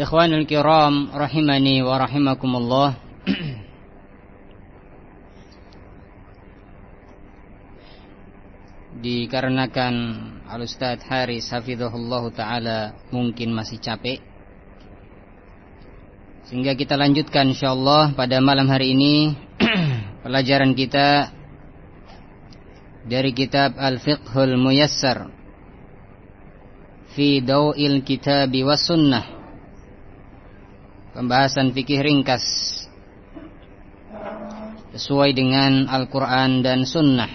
Ikhwanul kiram rahimani wa rahimakumullah. Dikarenakan Al-Ustaz Haris Hafizahullah Ta'ala mungkin masih capek. Sehingga kita lanjutkan insyaAllah pada malam hari ini. Pelajaran kita Dari kitab Al-Fiqhul Muyassar. Fi Daw'il Kitabi wa Sunnah Pembahasan fikih ringkas. Sesuai dengan Al-Quran dan Sunnah.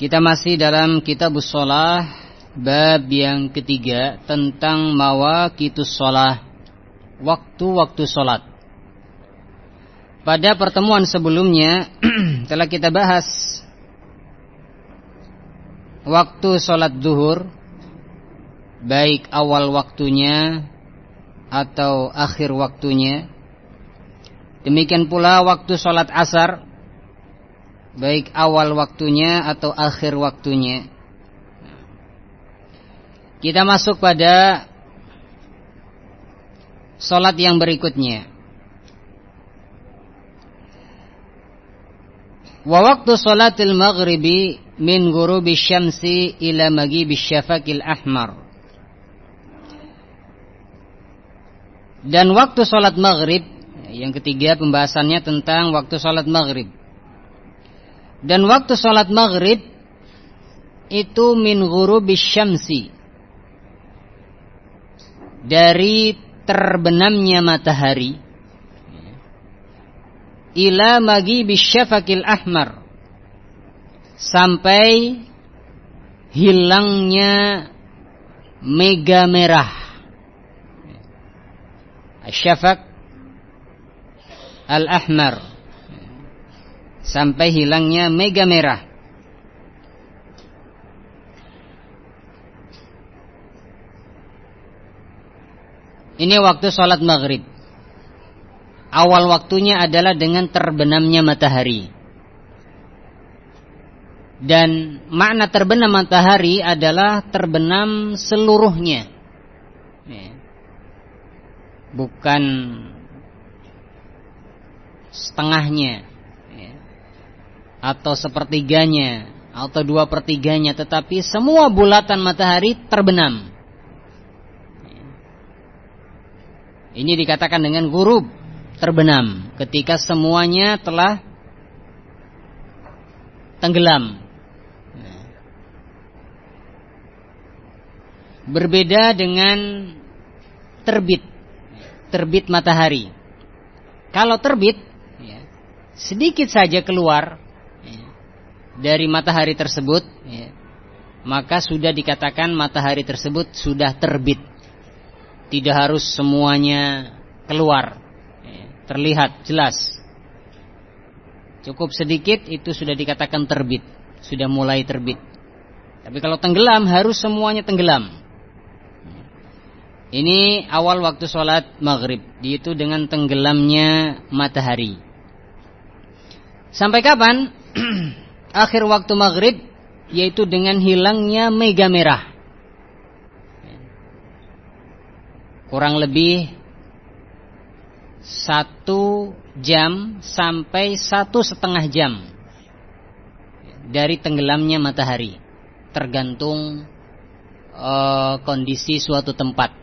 Kita masih dalam kitab Sholah Bab yang ketiga Tentang mawakitus sholah Waktu-waktu sholat Pada pertemuan sebelumnya Telah kita bahas Waktu sholat duhur Baik awal waktunya atau akhir waktunya. Demikian pula waktu sholat asar, baik awal waktunya atau akhir waktunya. Kita masuk pada sholat yang berikutnya. Wa waktu sholatil maghribi min ghurubi syamsi ila maghibi syafaqil ahmar. Dan waktu sholat maghrib Yang ketiga pembahasannya tentang waktu sholat maghrib. Dan waktu sholat maghrib Itu min ghurubi syamsi. Dari terbenamnya matahari Ila magi bisyafakil ahmar. Sampai hilangnya mega merah syafaq al-ahmar sampai hilangnya mega merah. Ini waktu sholat maghrib. Awal waktunya adalah dengan terbenamnya matahari. Dan makna terbenam matahari adalah terbenam seluruhnya. Ya bukan setengahnya ya, atau sepertiganya atau dua pertiganya tetapi semua bulatan matahari terbenam. Ini dikatakan dengan gurub terbenam ketika semuanya telah tenggelam. Berbeda dengan terbit terbit matahari. Kalau terbit, ya, sedikit saja keluar ya, dari matahari tersebut, ya, maka sudah dikatakan matahari tersebut sudah terbit. Tidak harus semuanya keluar, ya, terlihat jelas. Cukup sedikit itu sudah dikatakan terbit, sudah mulai terbit. Tapi kalau tenggelam harus semuanya tenggelam. Ini awal waktu sholat maghrib. Itu dengan tenggelamnya matahari. Sampai kapan? Akhir waktu maghrib Yaitu dengan hilangnya mega merah. Kurang lebih Satu jam Sampai satu setengah jam Dari tenggelamnya matahari. Tergantung uh, Kondisi suatu tempat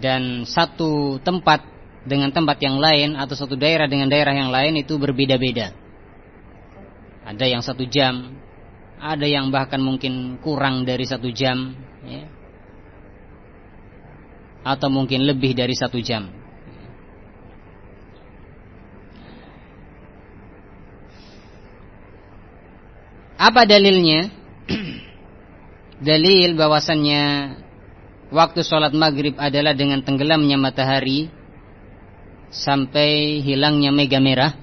dan satu tempat dengan tempat yang lain atau satu daerah dengan daerah yang lain itu berbeda-beda. Ada yang satu jam, ada yang bahkan mungkin kurang dari satu jam, ya. atau mungkin lebih dari satu jam. Apa dalilnya? Dalil bahwasannya waktu sholat maghrib adalah dengan tenggelamnya matahari sampai hilangnya mega merah.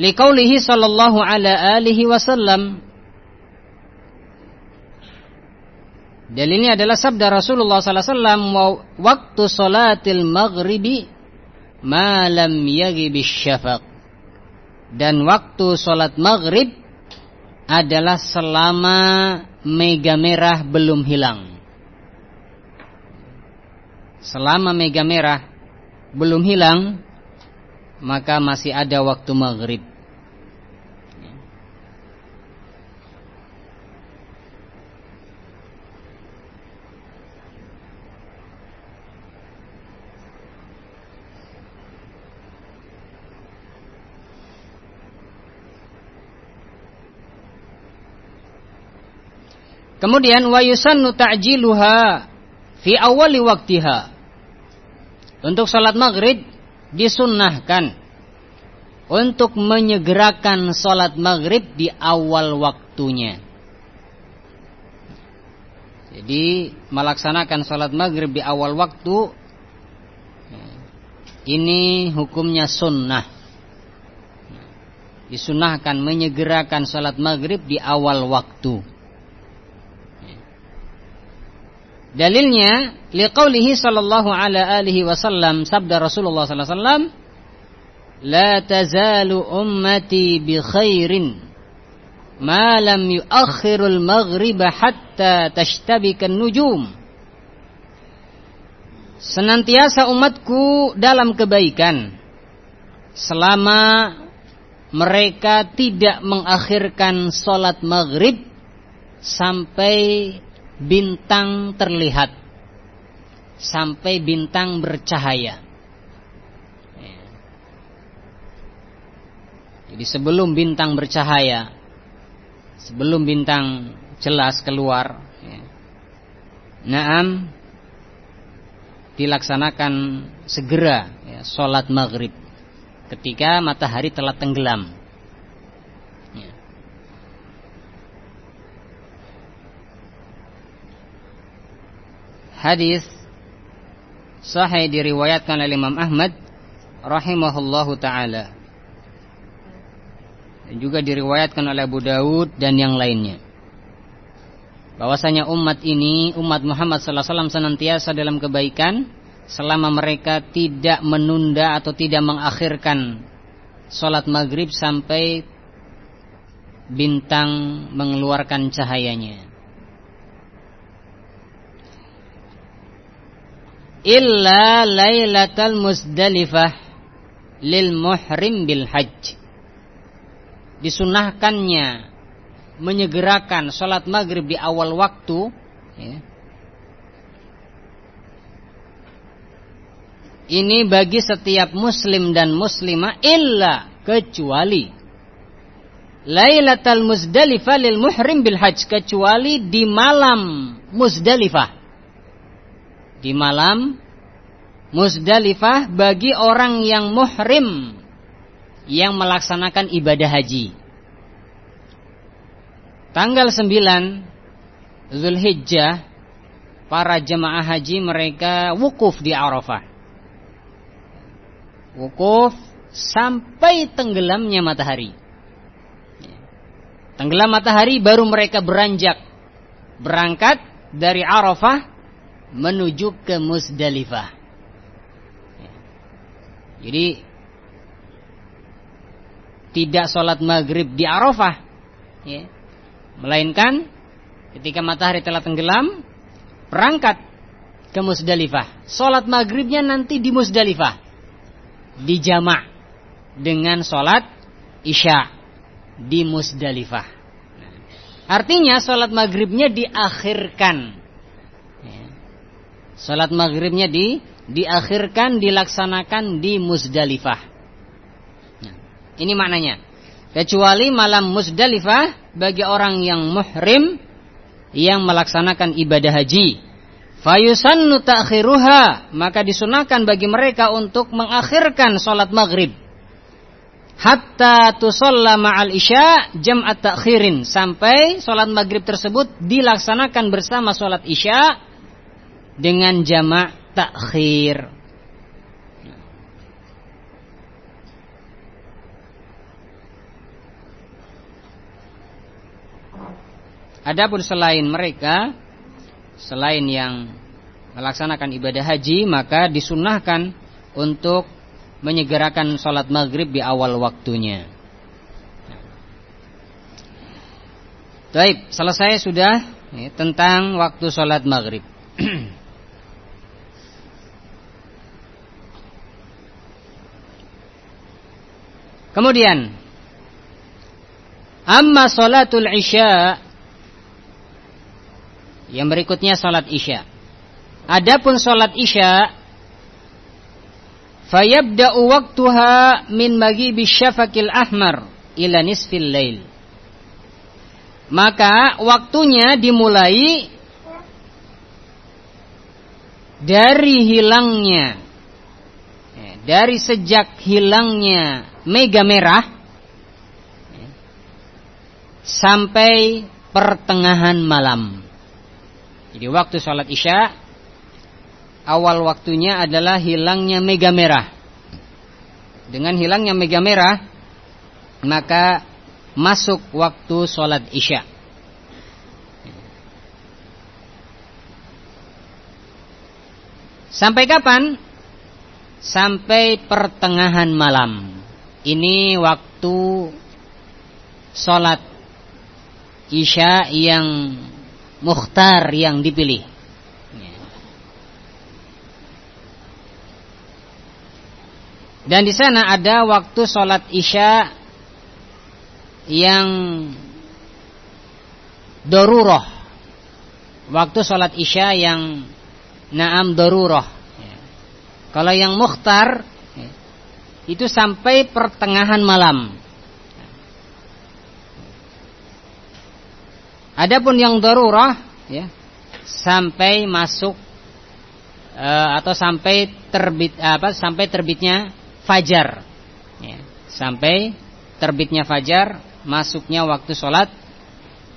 Liqaulihi sallallahu ala alihi wasallam Dalilnya adalah sabda Rasulullah sallallahu alaihi wasallam waktu salatil maghribi malam yaghibis syafaq. Dan waktu salat maghrib adalah selama mega merah belum hilang. Selama mega merah belum hilang, maka masih ada waktu maghrib. Kemudian wa yusannu ta'jiluha fi awali waktiha. Untuk salat maghrib disunnahkan untuk menyegerakan salat maghrib di awal waktunya. Jadi melaksanakan salat maghrib di awal waktu ini hukumnya sunnah. Disunahkan menyegerakan salat maghrib di awal waktu. Dalilnya liqaulihi sallallahu ala alihi wasallam sabda Rasulullah sallallahu alaihi wasallam la tazalu ummati bi khairin ma lam yuakhirul maghriba hatta tashtabikan nujum Senantiasa umatku dalam kebaikan selama mereka tidak mengakhirkan salat maghrib sampai bintang terlihat sampai bintang bercahaya. Jadi sebelum bintang bercahaya, sebelum bintang jelas keluar, ya, naam dilaksanakan segera ya, sholat maghrib ketika matahari telah tenggelam. Hadis sahih diriwayatkan oleh Imam Ahmad rahimahullahu taala. Juga diriwayatkan oleh Abu Dawud dan yang lainnya. Bahwasanya umat ini, umat Muhammad sallallahu alaihi wasallam senantiasa dalam kebaikan selama mereka tidak menunda atau tidak mengakhirkan salat maghrib sampai bintang mengeluarkan cahayanya. Illa lailatal musdalifah lil muhrim bil hajj disunahkannya menyegerakan sholat maghrib di awal waktu ya. ini bagi setiap muslim dan muslimah illa kecuali Lailatul Muzdalifah lil muhrim bil hajj kecuali di malam Muzdalifah di malam Musdalifah bagi orang yang muhrim yang melaksanakan ibadah haji. Tanggal 9 Zulhijjah para jemaah haji mereka wukuf di Arafah. Wukuf sampai tenggelamnya matahari. Tenggelam matahari baru mereka beranjak berangkat dari Arafah menuju ke Musdalifah. Jadi tidak sholat maghrib di Arafah, ya. melainkan ketika matahari telah tenggelam berangkat ke Musdalifah. Sholat maghribnya nanti di Musdalifah, di jamak dengan sholat isya di Musdalifah. Artinya sholat maghribnya diakhirkan Salat maghribnya di diakhirkan dilaksanakan di Musdalifah. Nah, ini maknanya. Kecuali malam Musdalifah bagi orang yang muhrim yang melaksanakan ibadah haji. Fayusannu ta'khiruha, maka disunahkan bagi mereka untuk mengakhirkan salat maghrib. hatta tusalla ma'al isya jam'at takhirin sampai sholat maghrib tersebut dilaksanakan bersama sholat isya dengan jamak takhir. Adapun selain mereka, selain yang melaksanakan ibadah haji, maka disunahkan untuk menyegerakan sholat maghrib di awal waktunya. Baik, selesai sudah ya, tentang waktu sholat maghrib. Kemudian, amma sholatul isya yang berikutnya salat Isya. Adapun salat Isya fayabda'u waqtuha min maghibi syafaqil ahmar ila nisfil lail. Maka waktunya dimulai dari hilangnya ya, dari sejak hilangnya mega merah ya, sampai pertengahan malam. Jadi waktu sholat isya awal waktunya adalah hilangnya mega merah. Dengan hilangnya mega merah maka masuk waktu sholat isya. Sampai kapan? Sampai pertengahan malam. Ini waktu sholat isya yang mukhtar yang dipilih. Dan di sana ada waktu sholat isya yang doruroh. Waktu sholat isya yang naam doruroh. Kalau yang mukhtar itu sampai pertengahan malam. Adapun yang darurah ya sampai masuk uh, atau sampai terbit apa sampai terbitnya fajar. Ya, sampai terbitnya fajar masuknya waktu sholat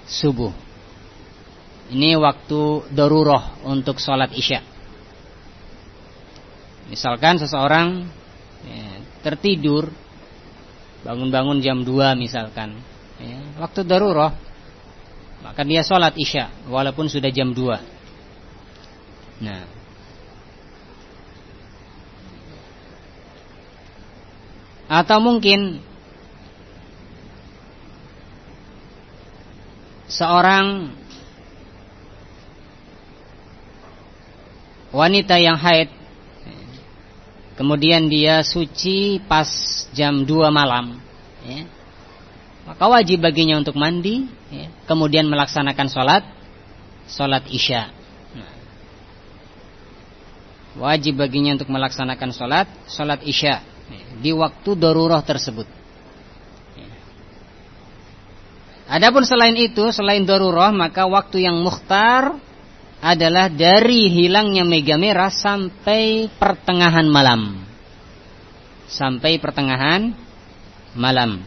subuh. Ini waktu darurah untuk sholat isya. Misalkan seseorang ya, tertidur bangun-bangun jam 2 misalkan. Ya, waktu darurah maka dia sholat isya walaupun sudah jam 2 nah atau mungkin seorang wanita yang haid kemudian dia suci pas jam 2 malam ya, maka wajib baginya untuk mandi ya, kemudian melaksanakan sholat sholat isya nah. wajib baginya untuk melaksanakan sholat sholat isya ya, di waktu darurat tersebut ya. Adapun selain itu selain darurat maka waktu yang mukhtar adalah dari hilangnya mega merah sampai pertengahan malam sampai pertengahan malam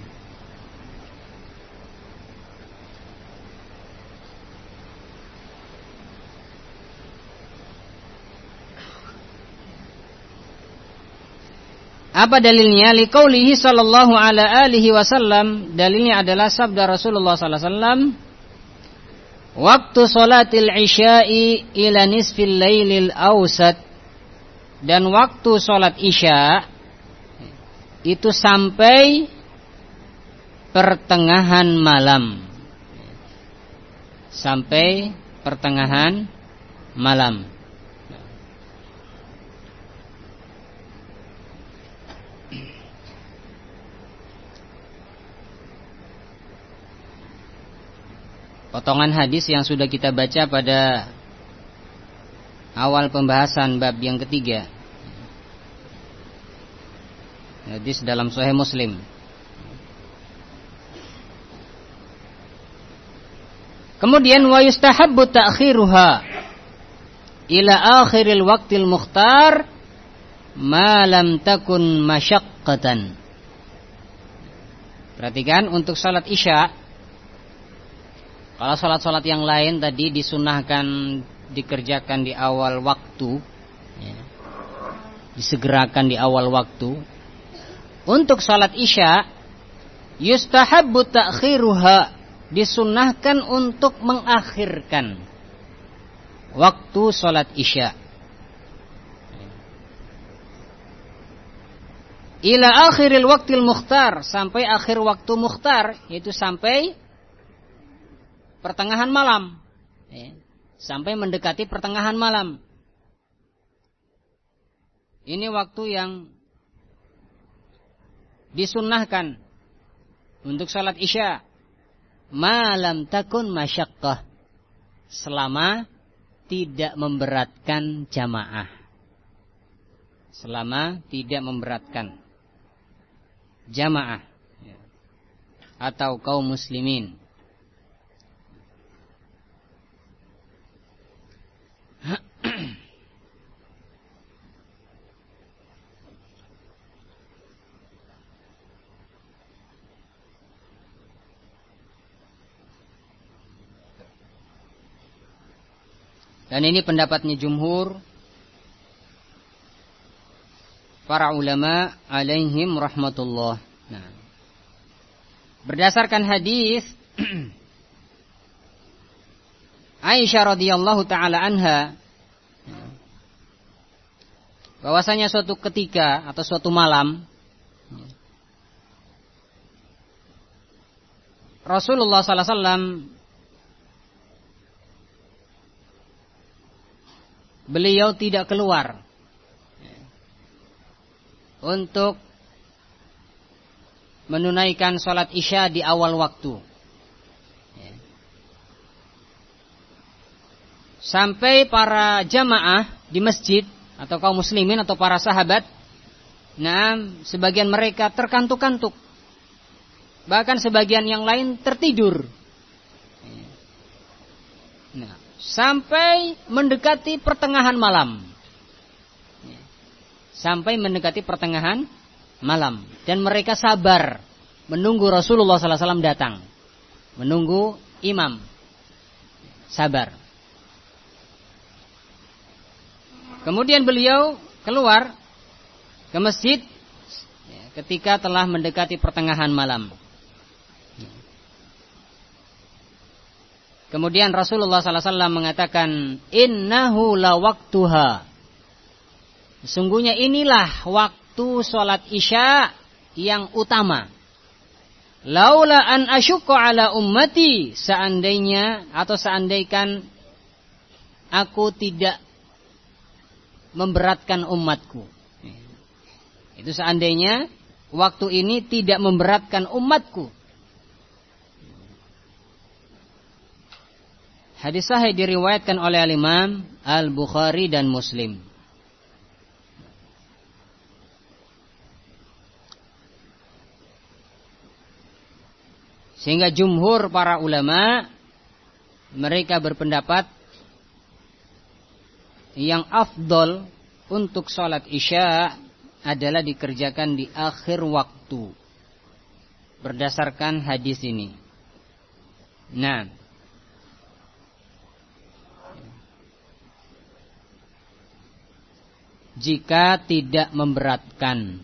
Apa dalilnya? Liqaulihi sallallahu ala alihi wasallam. Dalilnya adalah sabda Rasulullah sallallahu alaihi wasallam. Waktu salatil isya'i ila nisfil lailil awsat. Dan waktu salat isya itu sampai pertengahan malam. Sampai pertengahan malam. Potongan hadis yang sudah kita baca pada awal pembahasan bab yang ketiga. Hadis dalam Sahih Muslim. Kemudian wa yustahabbu ta'khiruha ila akhiril waqtil mukhtar ma lam takun masyaqqatan. Perhatikan untuk sholat isya Kalau sholat-sholat yang lain tadi disunahkan dikerjakan di awal waktu ya, Disegerakan di awal waktu. Untuk sholat isya Yustahabbu ta'khiruha Disunahkan untuk mengakhirkan Waktu sholat isya. Ila akhiril waktil mukhtar sampai akhir waktu mukhtar yaitu sampai pertengahan malam. Ya, sampai mendekati pertengahan malam. Ini waktu yang disunnahkan untuk salat isya. Malam takun masyakkah selama tidak memberatkan jamaah. Selama tidak memberatkan jamaah. Atau kaum muslimin. Dan ini pendapatnya jumhur para ulama alaihim rahmatullah. Nah, berdasarkan hadis Aisyah radhiyallahu taala anha bahwasanya suatu ketika atau suatu malam Rasulullah sallallahu alaihi wasallam beliau tidak keluar untuk menunaikan sholat isya di awal waktu. Sampai para jamaah di masjid atau kaum muslimin atau para sahabat, nah sebagian mereka terkantuk-kantuk, bahkan sebagian yang lain tertidur. Nah, sampai mendekati pertengahan malam sampai mendekati pertengahan malam dan mereka sabar menunggu Rasulullah SAW datang, menunggu imam, sabar. Kemudian beliau keluar ke masjid ketika telah mendekati pertengahan malam. Kemudian Rasulullah SAW mengatakan, Innahu la waktuha. Sesungguhnya inilah waktu sholat isya yang utama. Laula an asyukku ala ummati seandainya atau seandaikan aku tidak memberatkan umatku. Itu seandainya waktu ini tidak memberatkan umatku. Hadis sahih diriwayatkan oleh Al-Imam Al-Bukhari dan Muslim. Sehingga jumhur para ulama mereka berpendapat yang afdol untuk sholat isya adalah dikerjakan di akhir waktu berdasarkan hadis ini. Nah, jika tidak memberatkan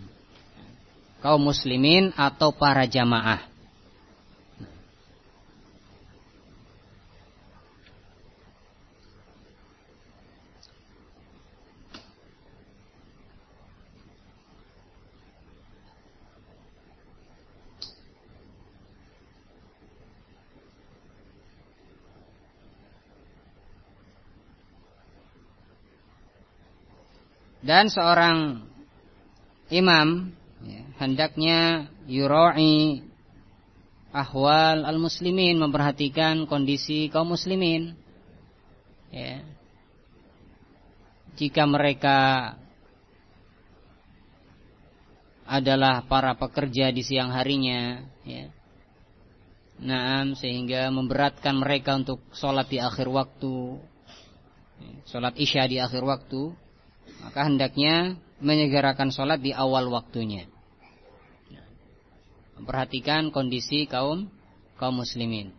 kaum muslimin atau para jamaah. Dan seorang imam ya, hendaknya yura'i ahwal al-muslimin memperhatikan kondisi kaum muslimin ya. jika mereka adalah para pekerja di siang harinya ya. Naam sehingga memberatkan mereka untuk sholat di akhir waktu ya, Sholat isya di akhir waktu maka hendaknya menyegerakan sholat di awal waktunya. memperhatikan kondisi kaum kaum muslimin.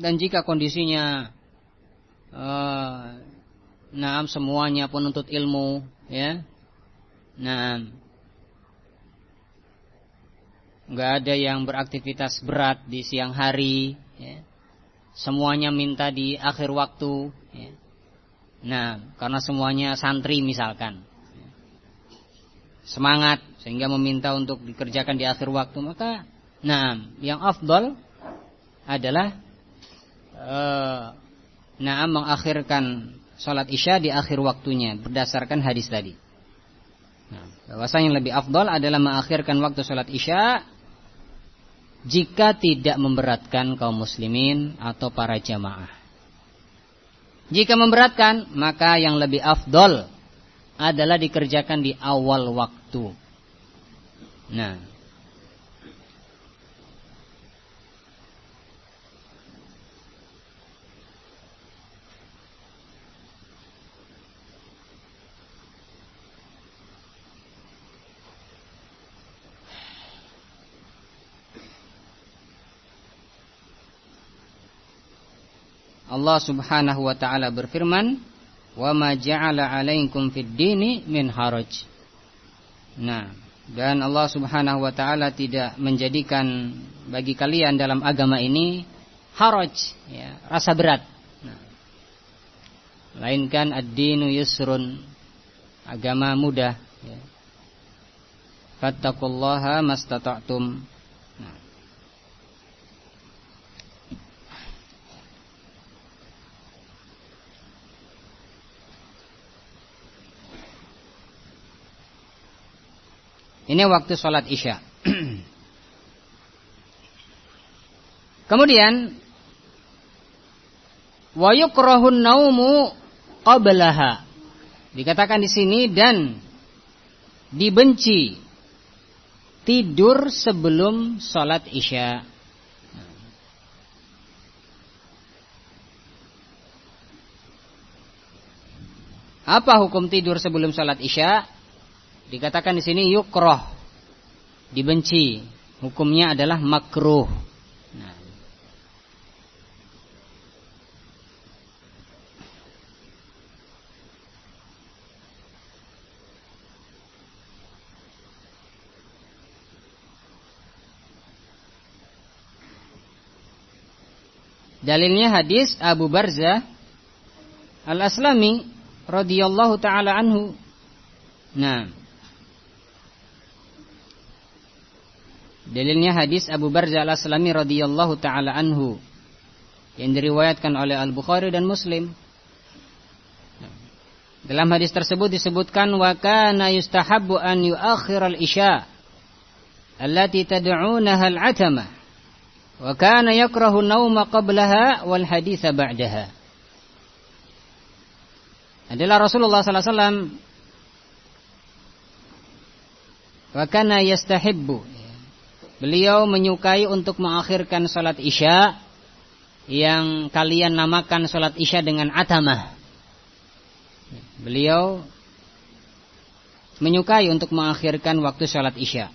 Dan jika kondisinya uh, nah semuanya penuntut ilmu ya. Nah nggak ada yang beraktivitas berat di siang hari ya. Semuanya minta di akhir waktu ya. Nah, karena semuanya santri misalkan semangat sehingga meminta untuk dikerjakan di akhir waktu maka nah yang afdal adalah uh, nah mengakhirkan sholat isya di akhir waktunya berdasarkan hadis tadi. Nah, bahwasanya yang lebih afdal adalah mengakhirkan waktu sholat isya jika tidak memberatkan kaum muslimin atau para jamaah. Jika memberatkan, maka yang lebih afdol adalah dikerjakan di awal waktu. Nah, Allah Subhanahu wa taala berfirman, "Wa ma ja'ala 'alaikum fid dini min haraj." Nah, dan Allah Subhanahu wa taala tidak menjadikan bagi kalian dalam agama ini haraj, ya, rasa berat. Nah, lainkan ad-dinu yusrun, agama mudah, ya. Fattaqullaha mastata'tum. Ini waktu sholat isya. Kemudian wa yukrahun naumu qablaha. Dikatakan di sini dan dibenci tidur sebelum sholat isya. Apa hukum tidur sebelum sholat isya? Dikatakan di sini yukroh, dibenci. Hukumnya adalah makruh. Nah. Dalilnya hadis Abu Barzah Al-Aslami radhiyallahu taala anhu. Nah, Dalilnya hadis Abu Barzah al-Aslami radhiyallahu taala anhu yang diriwayatkan oleh Al-Bukhari dan Muslim. Dalam hadis tersebut disebutkan wa kana yustahabbu an yuakhir al-isya allati tad'unaha al-atama wa kana yakrahu an-nawma qablaha wal haditha ba'daha. Adalah Rasulullah sallallahu alaihi wasallam wa kana yastahibbu Beliau menyukai untuk mengakhirkan sholat isya yang kalian namakan sholat isya dengan atamah. Beliau menyukai untuk mengakhirkan waktu sholat isya.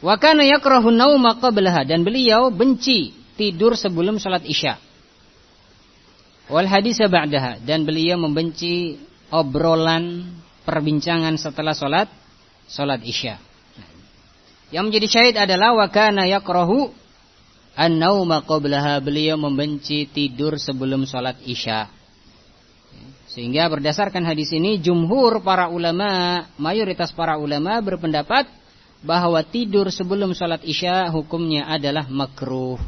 Wakana yakrahu nauma qablaha dan beliau benci tidur sebelum sholat isya. Wal hadis ba'daha dan beliau membenci obrolan perbincangan setelah sholat sholat isya. Yang menjadi syahid adalah wakana yakrahu an-nauma qablaha beliau membenci tidur sebelum salat Isya. Sehingga berdasarkan hadis ini jumhur para ulama, mayoritas para ulama berpendapat bahwa tidur sebelum salat Isya hukumnya adalah makruh.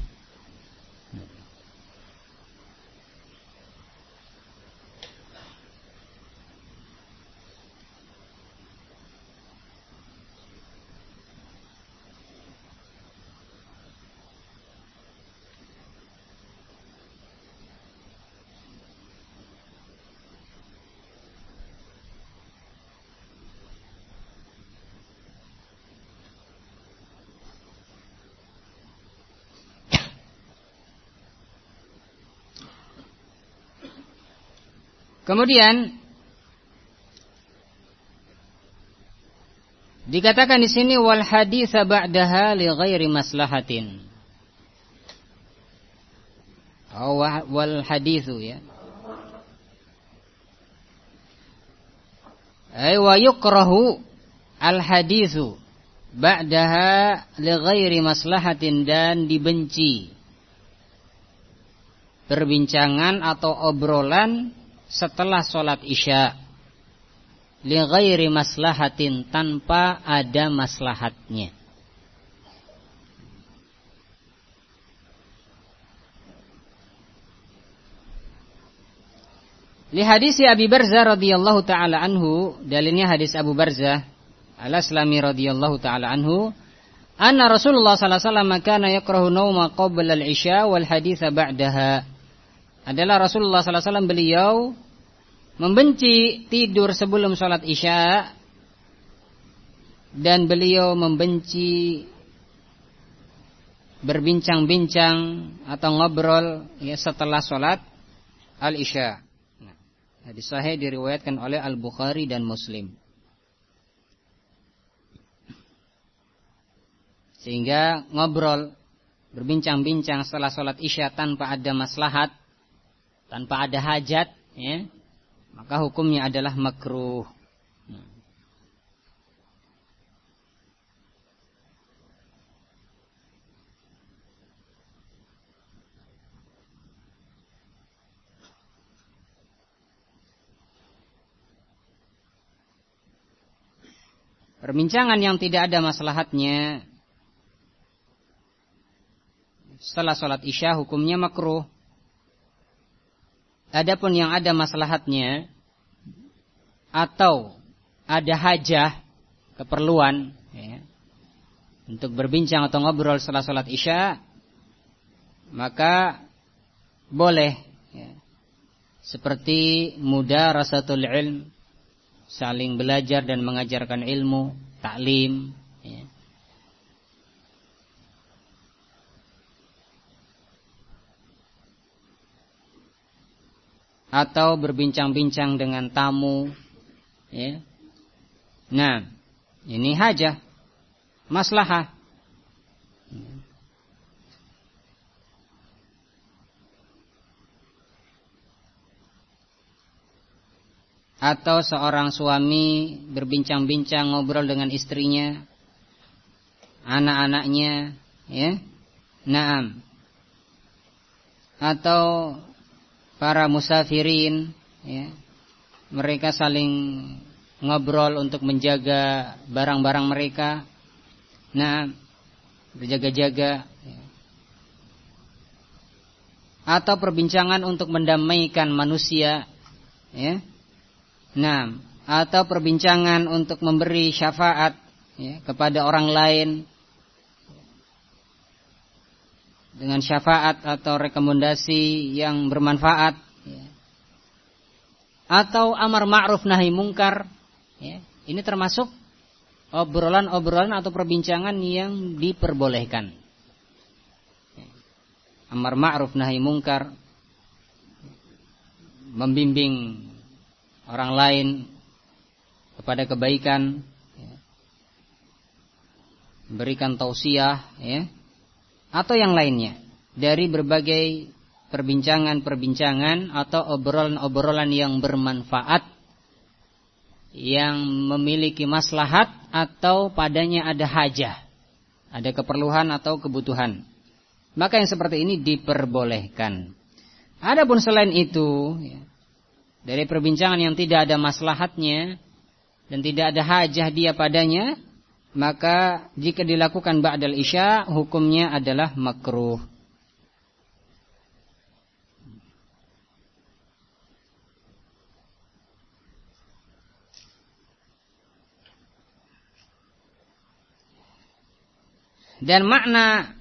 Kemudian Dikatakan di sini wal hadits ba'daha li ghairi maslahatin. Oh, wal haditsu ya. Ay wa yukrahu al haditsu ba'daha li ghairi maslahatin dan dibenci perbincangan atau obrolan setelah sholat isya li ghairi maslahatin tanpa ada maslahatnya Li hadis Abi Barzah radhiyallahu taala anhu, dalilnya hadis Abu Barzah Al-Aslami radhiyallahu taala anhu, anna Rasulullah sallallahu alaihi wasallam kana yakrahu nauma qabla al-isya wal haditsa ba'daha. Adalah Rasulullah wasallam beliau membenci tidur sebelum salat Isya dan beliau membenci berbincang-bincang atau ngobrol ya setelah salat al-Isya. Hadis sahih diriwayatkan oleh Al-Bukhari dan Muslim. Sehingga ngobrol, berbincang-bincang setelah sholat isya tanpa ada maslahat, tanpa ada hajat, ya, maka hukumnya adalah makruh. Perbincangan yang tidak ada maslahatnya setelah sholat isya hukumnya makruh. Adapun yang ada maslahatnya atau ada hajah keperluan ya, untuk berbincang atau ngobrol setelah sholat isya maka boleh ya, seperti muda rasatul ilm saling belajar dan mengajarkan ilmu, taklim. Ya. Atau berbincang-bincang dengan tamu. Ya. Nah, ini hajah, maslahah. atau seorang suami berbincang-bincang ngobrol dengan istrinya, anak-anaknya, ya, naam, atau para musafirin, ya, mereka saling ngobrol untuk menjaga barang-barang mereka, nah, berjaga-jaga, ya. atau perbincangan untuk mendamaikan manusia, ya. Nah, atau perbincangan untuk memberi syafaat ya, kepada orang lain dengan syafaat atau rekomendasi yang bermanfaat ya. atau amar ma'ruf nahi mungkar ya. ini termasuk obrolan-obrolan atau perbincangan yang diperbolehkan ya. amar ma'ruf nahi mungkar membimbing orang lain kepada kebaikan ya. berikan tausiah ya atau yang lainnya. Dari berbagai perbincangan-perbincangan atau obrolan-obrolan yang bermanfaat yang memiliki maslahat atau padanya ada hajah ada keperluan atau kebutuhan. Maka yang seperti ini diperbolehkan. Adapun selain itu ya, dari perbincangan yang tidak ada maslahatnya dan tidak ada hajah dia padanya, maka jika dilakukan ba'dal isya hukumnya adalah makruh. Dan makna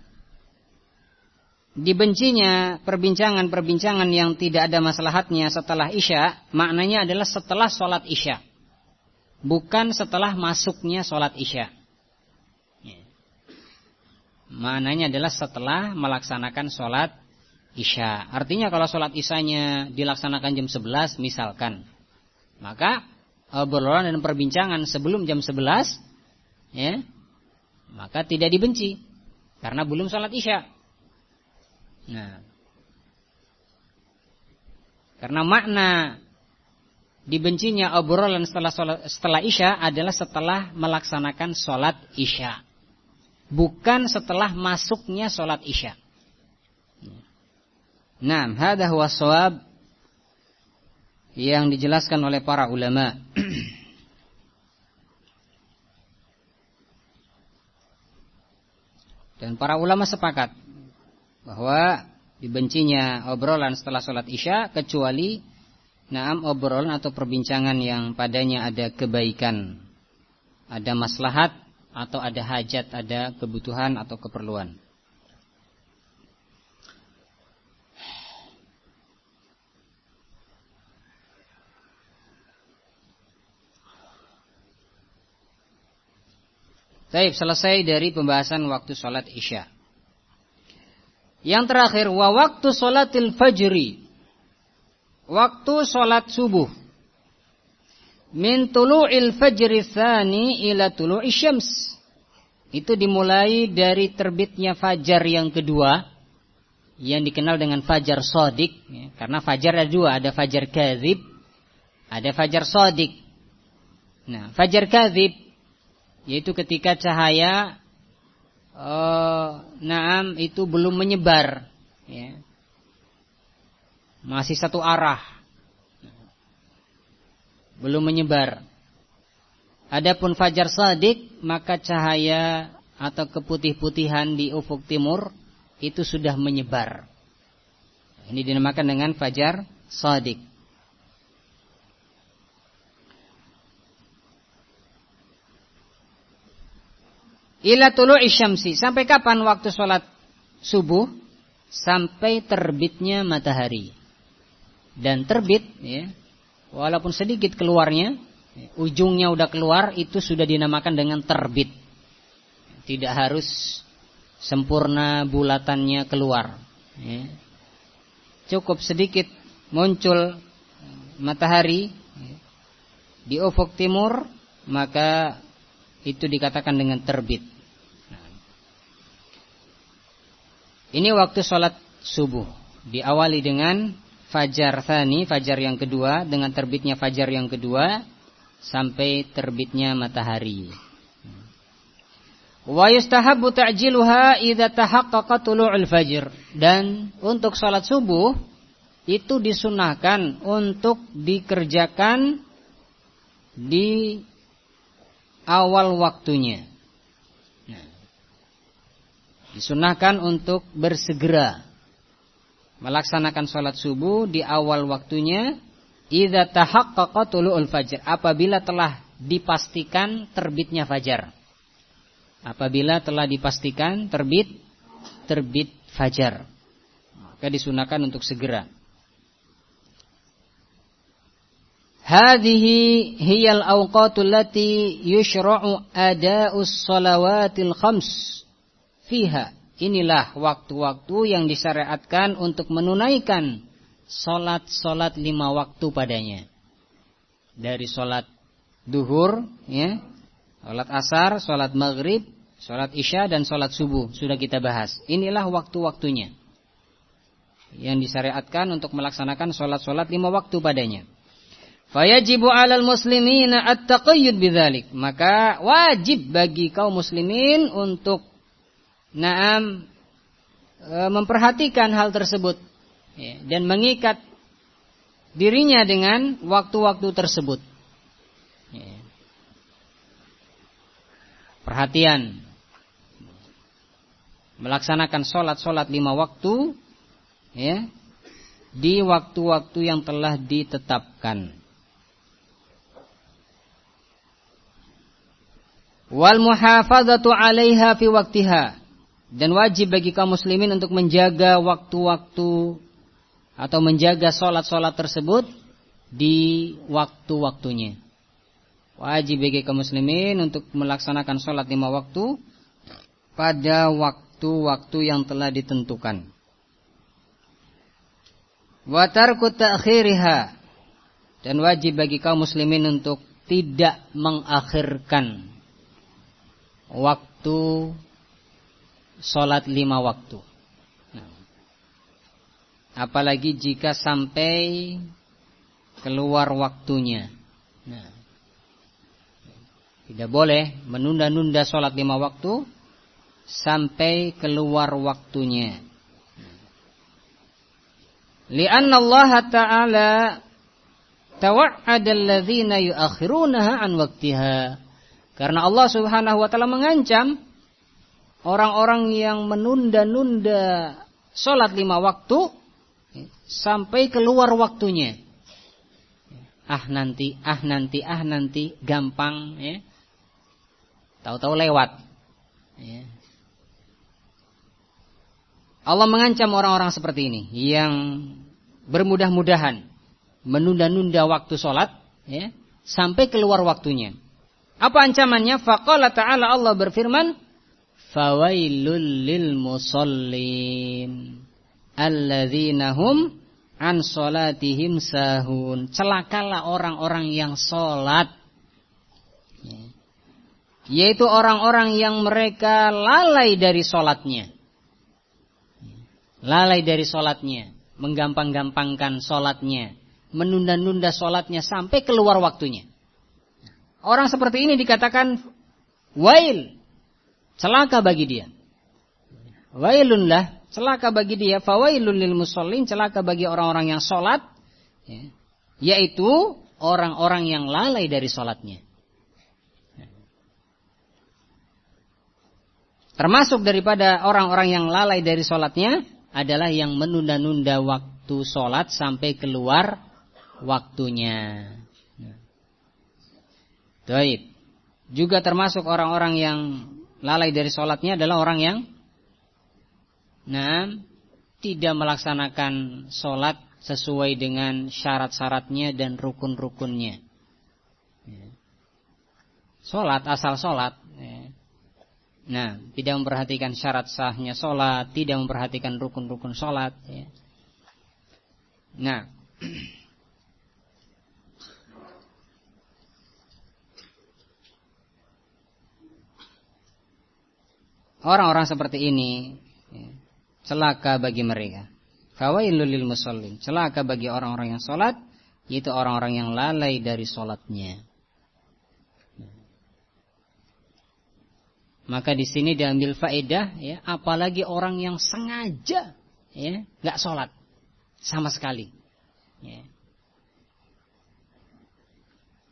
dibencinya perbincangan-perbincangan yang tidak ada maslahatnya setelah isya, maknanya adalah setelah sholat isya. Bukan setelah masuknya sholat isya. Ya. Maknanya adalah setelah melaksanakan sholat isya. Artinya kalau sholat isyanya dilaksanakan jam 11 misalkan. Maka obrolan dan perbincangan sebelum jam 11 ya, maka tidak dibenci karena belum sholat isya. Nah, karena makna dibencinya obrolan setelah setelah isya adalah setelah melaksanakan sholat isya, bukan setelah masuknya sholat isya. Nah, hada huwa yang dijelaskan oleh para ulama. Dan para ulama sepakat bahwa dibencinya obrolan setelah sholat isya kecuali naam obrolan atau perbincangan yang padanya ada kebaikan, ada maslahat atau ada hajat, ada kebutuhan atau keperluan. Baik, selesai dari pembahasan waktu sholat isya. Yang terakhir, wa waktu sholatil fajri. Waktu sholat subuh. Min tulu'il fajri thani ila tulu'i syams. Itu dimulai dari terbitnya fajar yang kedua. Yang dikenal dengan fajar sodik. Ya, karena fajar ada dua. Ada fajar kazib. Ada fajar sodik. Nah, fajar kazib yaitu ketika cahaya uh, naam itu belum menyebar ya. masih satu arah belum menyebar adapun fajar sadik maka cahaya atau keputih-putihan di ufuk timur itu sudah menyebar ini dinamakan dengan fajar sadik Ila tulu'i syamsi. Sampai kapan waktu sholat subuh? Sampai terbitnya matahari. Dan terbit, ya, walaupun sedikit keluarnya, ujungnya udah keluar, itu sudah dinamakan dengan terbit. Tidak harus sempurna bulatannya keluar. Ya. Cukup sedikit muncul matahari ya, di ufuk timur, maka itu dikatakan dengan terbit. Ini waktu sholat subuh. Diawali dengan fajar thani, fajar yang kedua. Dengan terbitnya fajar yang kedua. Sampai terbitnya matahari. Wa yustahabbu ta'jiluha idza tahaqqaqa tulu'ul fajr. Dan untuk sholat subuh itu disunahkan untuk dikerjakan di awal waktunya. Disunahkan untuk bersegera melaksanakan sholat subuh di awal waktunya idza tahaqqaqa tulu'ul fajr apabila telah dipastikan terbitnya fajar. Apabila telah dipastikan terbit terbit fajar. Maka disunahkan untuk segera. Hadhihi hiyal awqatul lati yushra'u ada'us salawatil khams fiha. Inilah waktu-waktu yang disyariatkan untuk menunaikan solat-solat lima waktu padanya. Dari solat duhur, ya, solat asar, solat maghrib, solat isya dan solat subuh sudah kita bahas. Inilah waktu-waktunya yang disyariatkan untuk melaksanakan solat-solat lima waktu padanya. Fayajibu 'alal muslimina at-taqayyud bidzalik. Maka wajib bagi kaum muslimin untuk Naam e, memperhatikan hal tersebut ya, dan mengikat dirinya dengan waktu-waktu tersebut. Ya. Perhatian melaksanakan sholat-sholat lima waktu ya di waktu-waktu yang telah ditetapkan. Wal muhafadzatu 'alaiha fi waktiha dan wajib bagi kaum muslimin untuk menjaga waktu-waktu atau menjaga sholat-sholat tersebut di waktu-waktunya. Wajib bagi kaum muslimin untuk melaksanakan sholat lima waktu pada waktu-waktu yang telah ditentukan. Watarku ta'khiriha dan wajib bagi kaum muslimin untuk tidak mengakhirkan waktu sholat lima waktu. Nah, apalagi jika sampai keluar waktunya. Nah, tidak boleh menunda-nunda sholat lima waktu sampai keluar waktunya. Lianna Allah Ta'ala tawa'ada alladhina yuakhirunaha an waktiha. Karena Allah Subhanahu wa taala mengancam orang-orang yang menunda-nunda sholat lima waktu sampai keluar waktunya. Ah nanti, ah nanti, ah nanti, gampang ya. Tahu-tahu lewat. Ya. Allah mengancam orang-orang seperti ini yang bermudah-mudahan menunda-nunda waktu sholat ya, sampai keluar waktunya. Apa ancamannya? Faqala ta'ala Allah berfirman, Fawailul lil musallin alladzina hum an salatihim sahun. Celakalah orang-orang yang sholat. Ya. Yaitu orang-orang yang mereka lalai dari sholatnya lalai dari sholatnya, menggampang-gampangkan sholatnya, menunda-nunda sholatnya sampai keluar waktunya. Orang seperti ini dikatakan wail, celaka bagi dia. Wailunlah, celaka bagi dia. Fawailun lil musallin, celaka bagi orang-orang yang sholat, ya, yaitu orang-orang yang lalai dari sholatnya. Termasuk daripada orang-orang yang lalai dari sholatnya adalah yang menunda-nunda waktu sholat sampai keluar waktunya. Baik. Juga termasuk orang-orang yang lalai dari sholatnya adalah orang yang nah, tidak melaksanakan sholat sesuai dengan syarat-syaratnya dan rukun-rukunnya. Sholat asal sholat. Ya. Nah, tidak memperhatikan syarat sahnya sholat, tidak memperhatikan rukun-rukun sholat. Ya. Nah, orang-orang seperti ini ya, celaka bagi mereka. Fawailul lil musallin, celaka bagi orang-orang yang sholat, yaitu orang-orang yang lalai dari sholatnya. Maka di sini diambil faedah ya, apalagi orang yang sengaja ya, nggak sholat sama sekali. Ya.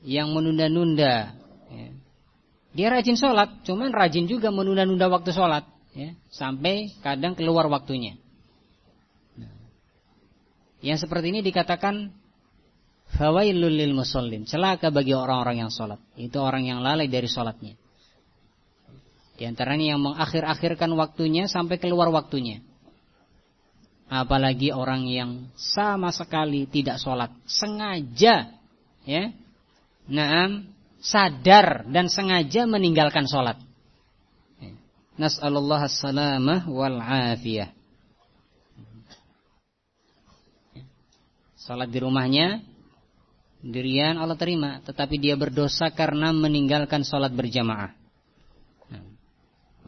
Yang menunda-nunda ya. Dia rajin sholat, cuman rajin juga menunda-nunda waktu sholat ya, Sampai kadang keluar waktunya nah. Yang seperti ini dikatakan Fawailul lil musallin Celaka bagi orang-orang yang sholat Itu orang yang lalai dari sholatnya di antaranya yang mengakhir-akhirkan waktunya sampai keluar waktunya. Apalagi orang yang sama sekali tidak sholat. Sengaja. ya, Naam. Sadar dan sengaja meninggalkan sholat. Nas'alullah as-salamah wal-afiyah. Sholat di rumahnya. Dirian Allah terima. Tetapi dia berdosa karena meninggalkan sholat berjamaah.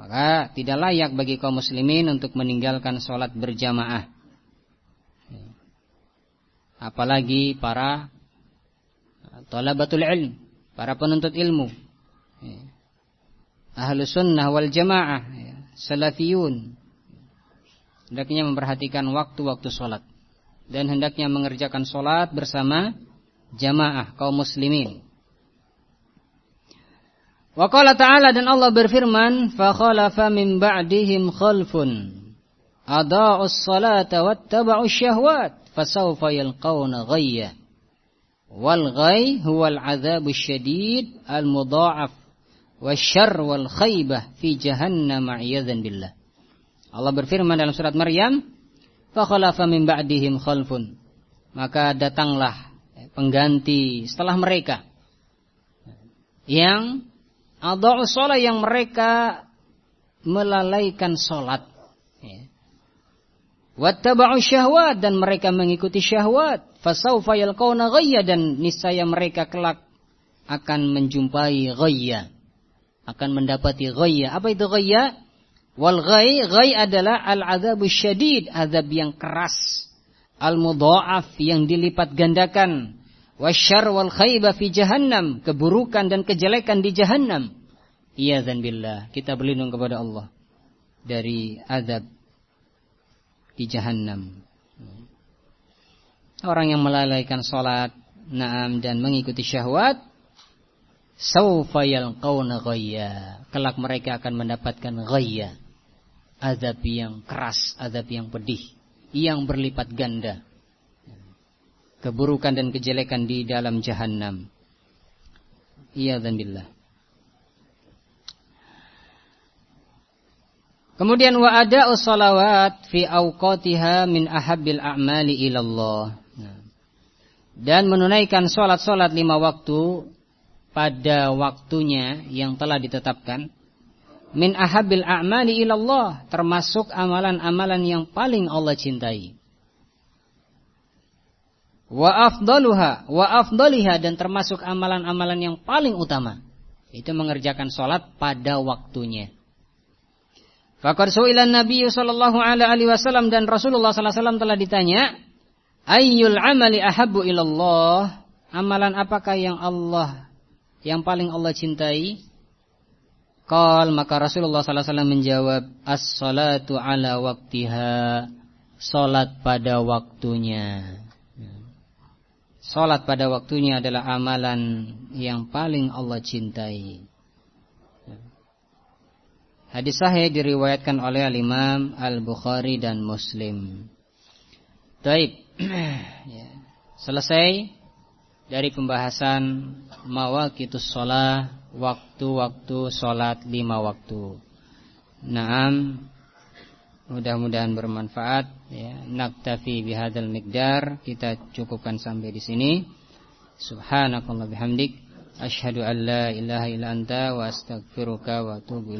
Maka tidak layak bagi kaum muslimin untuk meninggalkan sholat berjamaah. Apalagi para talabatul ilm, para penuntut ilmu. Ahlu sunnah wal jamaah, salafiyun. Hendaknya memperhatikan waktu-waktu sholat. Dan hendaknya mengerjakan sholat bersama jamaah kaum muslimin. Wa qala ta'ala dan Allah berfirman, "Fa khalafa min ba'dihim khalfun adaa'us salata wattaba'us syahwat fasawfa yalqawna ghayya." Wal ghay huwa al-'adzabus syadid al-mudha'af wasyarr wal khaybah fi jahannam ma'iyadzan billah. Allah berfirman dalam surat Maryam, "Fa khalafa min ba'dihim khalfun." Maka datanglah pengganti setelah mereka yang Adha'u sholat yang mereka melalaikan sholat. Wattaba'u syahwat dan mereka mengikuti syahwat. Fasawfa yalqawna ghayya dan niscaya mereka kelak akan menjumpai ghayya. akan mendapati ghayya. Apa itu ghayya? Wal ghay, ghay adalah al-adzabus syadid, azab yang keras. Al-mudha'af yang dilipat gandakan. Wasyar wal khayba fi jahannam, keburukan dan kejelekan di jahannam. Iya billah, kita berlindung kepada Allah dari azab di jahannam. Orang yang melalaikan salat, naam dan mengikuti syahwat, saufa yalqauna ghayya. Kelak mereka akan mendapatkan ghayya. Azab yang keras, azab yang pedih, yang berlipat ganda. Keburukan dan kejelekan di dalam jahanam. Iya dan billah. Kemudian wa ada salawat fi awqatiha min ahabbil a'mali ilallah. Dan menunaikan salat-salat lima waktu pada waktunya yang telah ditetapkan. Min ahabil a'mali ilallah termasuk amalan-amalan yang paling Allah cintai. Wa afdaluha wa afdaliha dan termasuk amalan-amalan yang paling utama. Itu mengerjakan sholat pada waktunya Fakar su'ilan Nabi sallallahu alaihi wasallam dan Rasulullah sallallahu alaihi wasallam telah ditanya ayyul amali ahabbu ilallah amalan apakah yang Allah yang paling Allah cintai? Qal maka Rasulullah sallallahu alaihi wasallam menjawab as-salatu ala waktiha. Salat pada waktunya. Salat pada waktunya adalah amalan yang paling Allah cintai. Hadis sahih diriwayatkan oleh Al-Imam Al-Bukhari dan Muslim. Baik. Ya. Selesai dari pembahasan mawaqitus sholat, waktu-waktu sholat lima waktu. Naam, mudah-mudahan bermanfaat. Ya, naktafi bihadal mikdar. Kita cukupkan sampai di sini. Subhanakallah bihamdik. Ashhadu an la ilaha illa anta wa astaghfiruka wa atubu